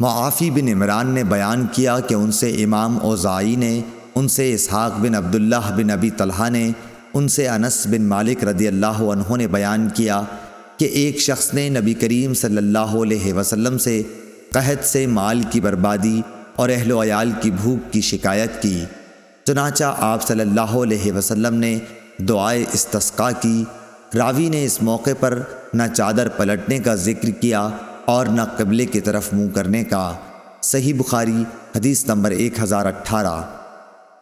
معافی بن عمران نے بیان کیا کہ ان سے امام اوزائی نے، ان سے اسحاق بن عبداللہ بن ابی طلحہ نے، ان سے انس بن مالک رضی اللہ عنہ نے بیان کیا کہ ایک شخص نے نبی کریم صلی اللہ علیہ وسلم سے قحط سے مال کی بربادی اور اہل و عیال کی بھوک کی شکایت کی۔ چنانچہ آپ صلی اللہ علیہ وسلم نے دعائے استسقا کی۔ راوی نے اس موقع پر نہ چادر پلٹنے کا ذکر کیا اور نہ قبلے کی طرف منہ کرنے کا۔ صحیح بخاری، حدیث نمبر ایک ہزار اٹھارہ۔